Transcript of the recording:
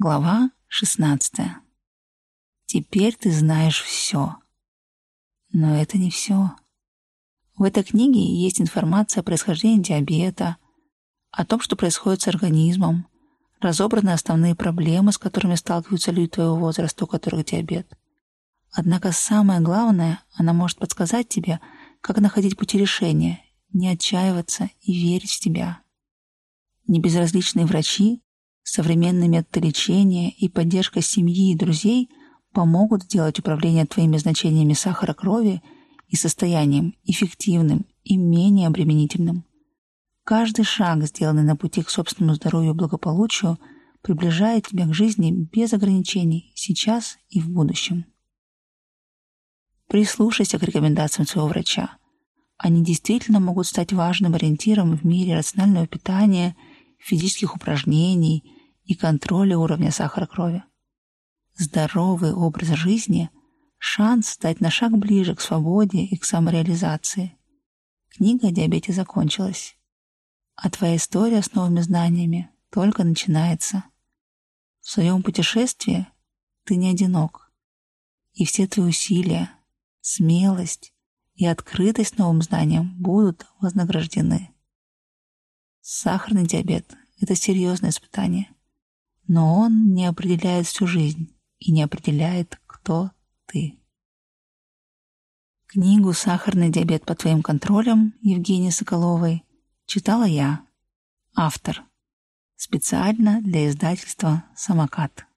Глава 16. Теперь ты знаешь все. Но это не все. В этой книге есть информация о происхождении диабета, о том, что происходит с организмом, разобраны основные проблемы, с которыми сталкиваются люди твоего возраста, у которых диабет. Однако самое главное, она может подсказать тебе, как находить пути решения, не отчаиваться и верить в себя. Небезразличные врачи Современные методы лечения и поддержка семьи и друзей помогут сделать управление твоими значениями сахара крови и состоянием эффективным и менее обременительным. Каждый шаг, сделанный на пути к собственному здоровью и благополучию, приближает тебя к жизни без ограничений сейчас и в будущем. Прислушайся к рекомендациям своего врача. Они действительно могут стать важным ориентиром в мире рационального питания, физических упражнений – и контроля уровня сахара крови. Здоровый образ жизни – шанс стать на шаг ближе к свободе и к самореализации. Книга о диабете закончилась, а твоя история с новыми знаниями только начинается. В своем путешествии ты не одинок, и все твои усилия, смелость и открытость новым знаниям будут вознаграждены. Сахарный диабет – это серьезное испытание – но он не определяет всю жизнь и не определяет, кто ты. Книгу «Сахарный диабет под твоим контролем» Евгении Соколовой читала я, автор, специально для издательства «Самокат».